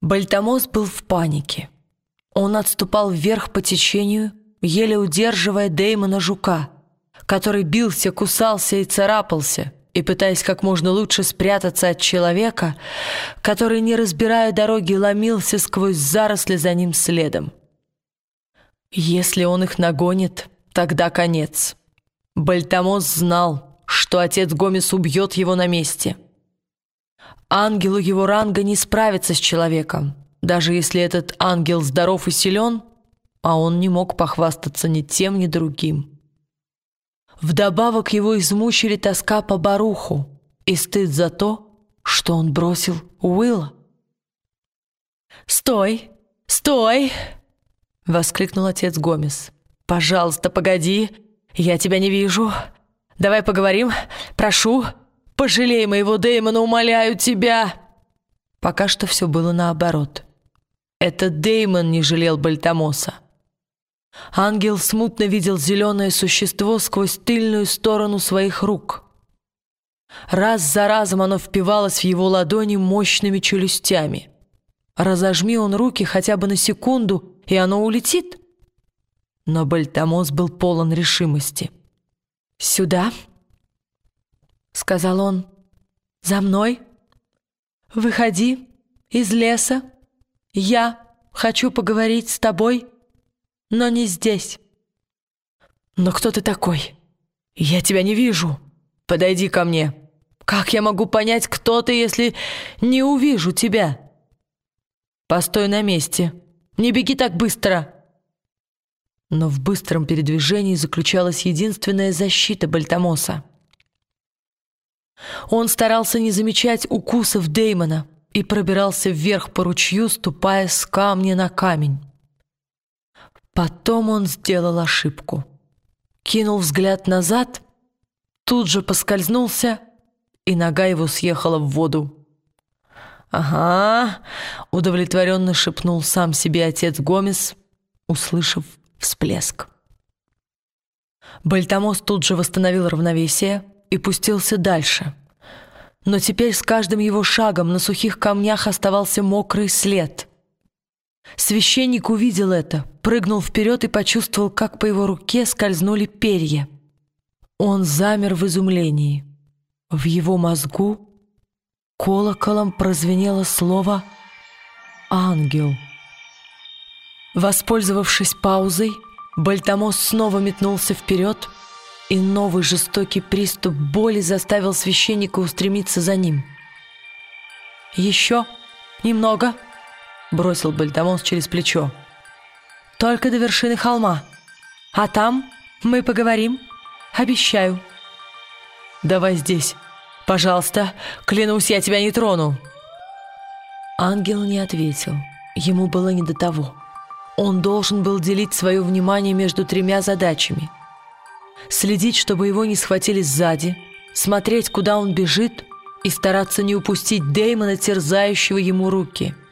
Бальтамос был в панике. Он отступал вверх по течению, еле удерживая Дэймона жука, который бился, кусался и царапался, и пытаясь как можно лучше спрятаться от человека, который, не разбирая дороги, ломился сквозь заросли за ним следом. Если он их нагонит, тогда конец. Бальтамос знал, что отец Гомес убьет его на месте. Ангелу его ранга не справиться с человеком, даже если этот ангел здоров и силен, а он не мог похвастаться ни тем, ни другим. Вдобавок его измучили тоска по Баруху и стыд за то, что он бросил Уилла. «Стой! Стой!» — воскликнул отец Гомес. «Пожалуйста, погоди! Я тебя не вижу! Давай поговорим! Прошу! Пожалей моего Дэймона, умоляю тебя!» Пока что все было наоборот. Это Дэймон не жалел Бальтамоса. Ангел смутно видел зеленое существо сквозь тыльную сторону своих рук. Раз за разом оно впивалось в его ладони мощными челюстями. Разожми он руки хотя бы на секунду, и оно улетит. Но Бальтамос был полон решимости. «Сюда», — сказал он, — «за мной. Выходи из леса. Я хочу поговорить с тобой» но не здесь. Но кто ты такой? Я тебя не вижу. Подойди ко мне. Как я могу понять, кто ты, если не увижу тебя? Постой на месте. Не беги так быстро. Но в быстром передвижении заключалась единственная защита Бальтамоса. Он старался не замечать укусов Деймона и пробирался вверх по ручью, ступая с камня на камень. Потом он сделал ошибку. Кинул взгляд назад, тут же поскользнулся, и нога его съехала в воду. «Ага», — удовлетворенно шепнул сам себе отец Гомес, услышав всплеск. Бальтамос тут же восстановил равновесие и пустился дальше. Но теперь с каждым его шагом на сухих камнях оставался мокрый след. Священник увидел это, прыгнул вперед и почувствовал, как по его руке скользнули перья. Он замер в изумлении. В его мозгу колоколом прозвенело слово «ангел». Воспользовавшись паузой, Бальтамос снова метнулся вперед, и новый жестокий приступ боли заставил священника устремиться за ним. «Еще немного», — бросил Бальтамонс через плечо. «Только до вершины холма. А там мы поговорим. Обещаю». «Давай здесь. Пожалуйста. Клянусь, я тебя не трону». Ангел не ответил. Ему было не до того. Он должен был делить свое внимание между тремя задачами. Следить, чтобы его не схватили сзади, смотреть, куда он бежит, и стараться не упустить Дэймона, терзающего ему руки —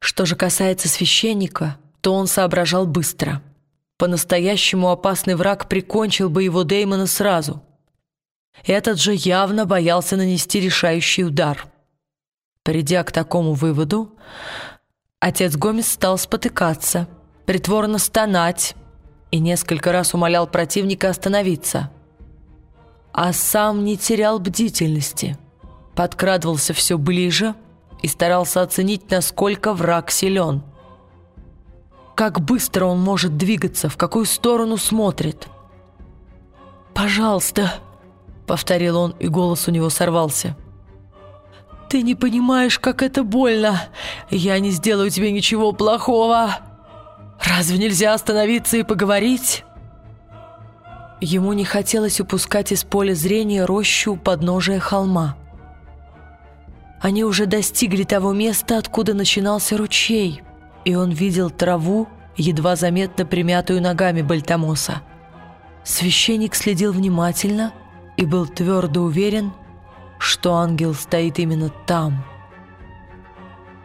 что же касается священника, то он соображал быстро. По-настоящему опасный враг прикончил бы его Деймона сразу. Этот же явно боялся нанести решающий удар. Придя к такому выводу, отец Гомес стал спотыкаться, притворно стонать и несколько раз умолял противника остановиться. А сам не терял бдительности, подкрадывался все ближе — и старался оценить, насколько враг силен. Как быстро он может двигаться, в какую сторону смотрит. «Пожалуйста», — повторил он, и голос у него сорвался. «Ты не понимаешь, как это больно. Я не сделаю тебе ничего плохого. Разве нельзя остановиться и поговорить?» Ему не хотелось упускать из поля зрения рощу у подножия холма. Они уже достигли того места, откуда начинался ручей, и он видел траву, едва заметно примятую ногами Бальтамоса. Священник следил внимательно и был твердо уверен, что ангел стоит именно там.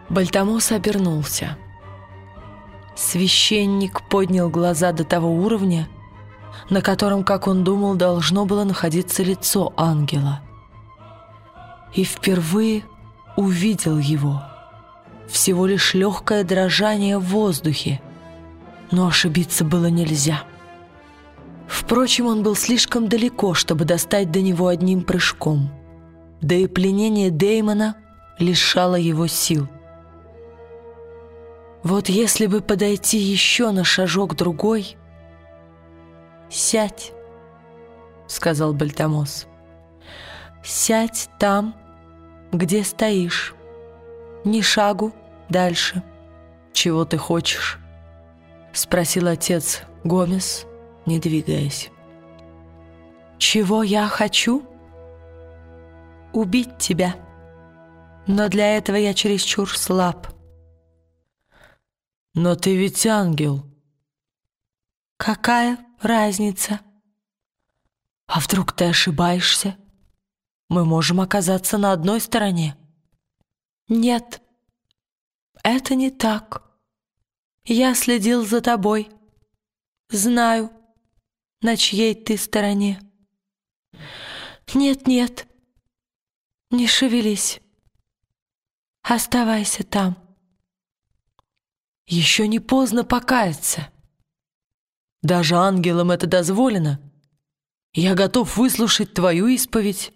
Бальтамос обернулся. Священник поднял глаза до того уровня, на котором, как он думал, должно было находиться лицо ангела. И впервые увидел его. всего лишь легкое дрожание в воздухе, но ошибиться было нельзя. Впрочем, он был слишком далеко, чтобы достать до него одним прыжком. Да и пленение Деймона лишало его сил. Вот если бы подойти еще на шажок другой... «Сядь», — сказал Бальтамос. «Сядь там, где стоишь. Ни шагу дальше. Чего ты хочешь?» — спросил отец Гомес, не двигаясь. «Чего я хочу?» «Убить тебя. Но для этого я чересчур слаб». «Но ты ведь ангел». «Какая разница?» «А вдруг ты ошибаешься? Мы можем оказаться на одной стороне». «Нет, это не так. Я следил за тобой. Знаю, на чьей ты стороне. Нет-нет, не шевелись. Оставайся там. Еще не поздно покаяться. Даже ангелам это дозволено. Я готов выслушать твою исповедь.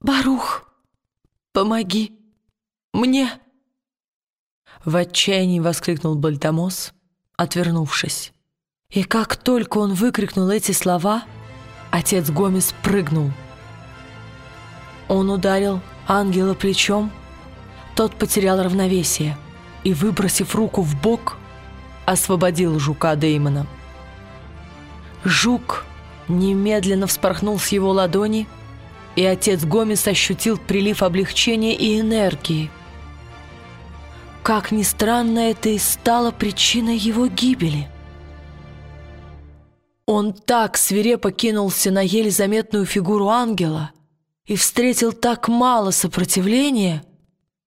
Барух, помоги мне. В отчаянии воскликнул Бальтамос, отвернувшись. И как только он выкрикнул эти слова, отец Гомес прыгнул. Он ударил ангела плечом, тот потерял равновесие и, выбросив руку в бок, освободил жука Деймона. Жук немедленно вспорхнул с его ладони, и отец Гомес ощутил прилив облегчения и энергии. Как ни странно, это и стало причиной его гибели. Он так свирепо кинулся на еле заметную фигуру ангела и встретил так мало сопротивления,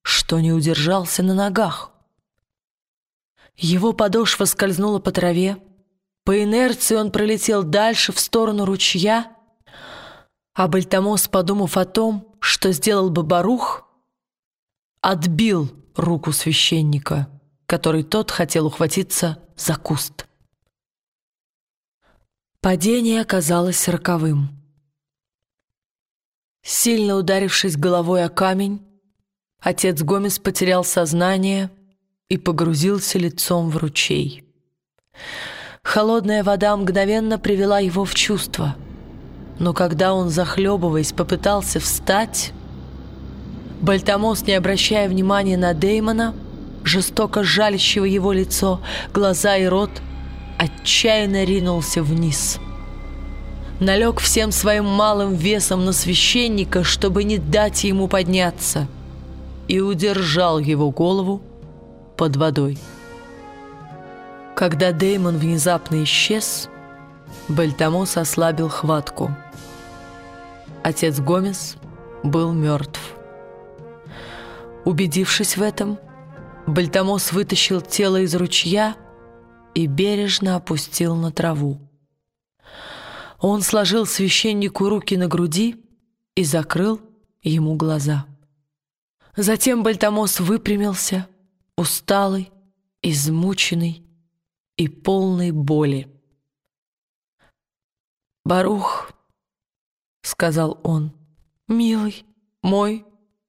что не удержался на ногах. Его подошва скользнула по траве, по инерции он пролетел дальше в сторону ручья, а Бальтамос, подумав о том, что сделал бы Барух, отбил руку священника, который тот хотел ухватиться за куст. Падение оказалось роковым. Сильно ударившись головой о камень, отец Гомес потерял сознание и погрузился лицом в ручей. Холодная вода мгновенно привела его в чувство, но когда он, захлебываясь, попытался встать, Бальтамос, не обращая внимания на Деймона, жестоко жалящего его лицо, глаза и рот, отчаянно ринулся вниз. Налег всем своим малым весом на священника, чтобы не дать ему подняться, и удержал его голову под водой. Когда Деймон внезапно исчез, Бальтамос ослабил хватку. Отец Гомес был мертв. Убедившись в этом, Бальтамос вытащил тело из ручья и бережно опустил на траву. Он сложил священнику руки на груди и закрыл ему глаза. Затем Бальтамос выпрямился, усталый, измученный и полный боли. «Барух», — сказал он, — «милый мой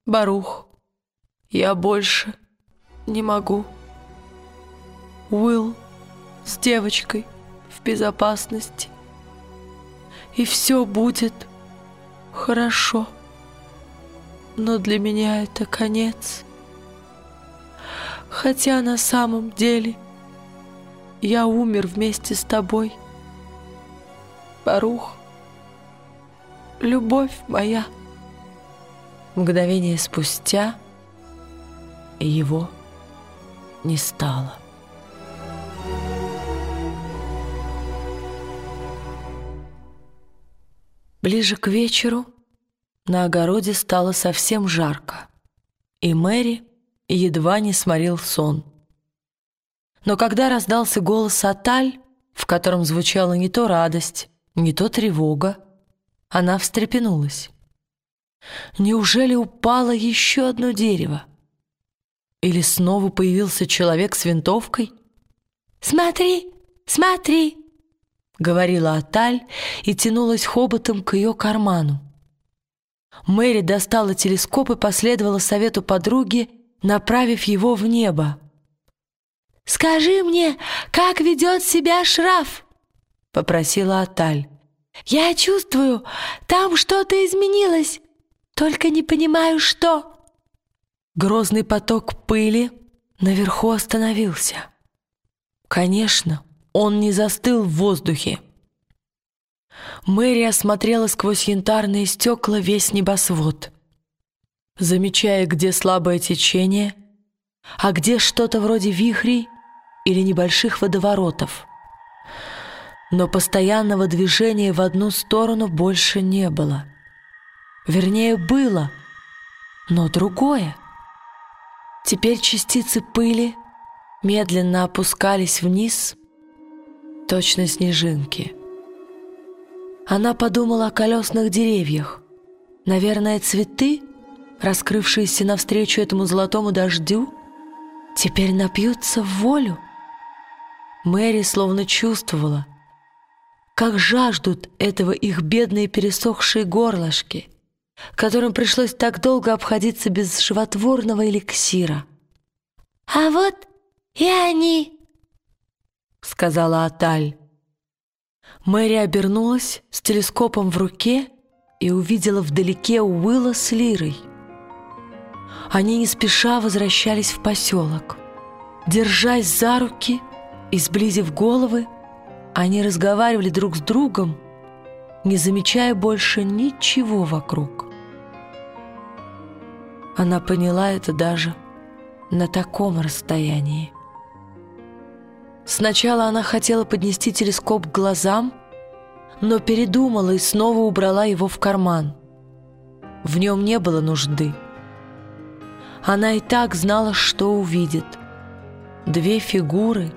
Барух». Я больше не могу. Уилл с девочкой в безопасности. И все будет хорошо. Но для меня это конец. Хотя на самом деле я умер вместе с тобой. Барух, любовь моя. Мгновение спустя его не стало. Ближе к вечеру на огороде стало совсем жарко, и Мэри едва не сморил сон. Но когда раздался голос Аталь, в котором звучала не то радость, не то тревога, она встрепенулась. Неужели упало еще одно дерево? Или снова появился человек с винтовкой? «Смотри, смотри!» — говорила Аталь и тянулась хоботом к ее карману. Мэри достала телескоп и последовала совету подруги, направив его в небо. «Скажи мне, как ведет себя Шраф?» — попросила Аталь. «Я чувствую, там что-то изменилось, только не понимаю, что». Грозный поток пыли наверху остановился. Конечно, он не застыл в воздухе. Мэри осмотрела сквозь янтарные стекла весь небосвод, замечая, где слабое течение, а где что-то вроде вихрей или небольших водоворотов. Но постоянного движения в одну сторону больше не было. Вернее, было, но другое. Теперь частицы пыли медленно опускались вниз, точно снежинки. Она подумала о колесных деревьях. Наверное, цветы, раскрывшиеся навстречу этому золотому дождю, теперь напьются в волю. Мэри словно чувствовала, как жаждут этого их бедные пересохшие горлышки, которым пришлось так долго обходиться без животворного эликсира. «А вот и они!» — сказала Аталь. Мэри обернулась с телескопом в руке и увидела вдалеке Уилла с Лирой. Они не спеша возвращались в поселок. Держась за руки и сблизив головы, они разговаривали друг с другом, не замечая больше ничего вокруг. Она поняла это даже на таком расстоянии. Сначала она хотела поднести телескоп к глазам, но передумала и снова убрала его в карман. В нем не было нужды. Она и так знала, что увидит. Две фигуры,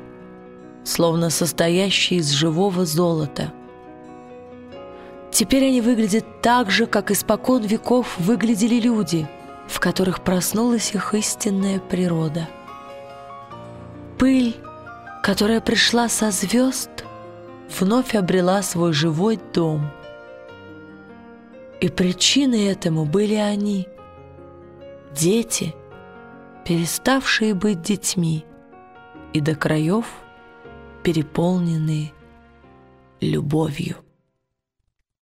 словно состоящие из живого золота. Теперь они выглядят так же, как испокон веков выглядели люди, в которых проснулась их истинная природа. Пыль которая пришла со звезд, вновь обрела свой живой дом. И причиной этому были они, дети, переставшие быть детьми и до краев переполненные любовью.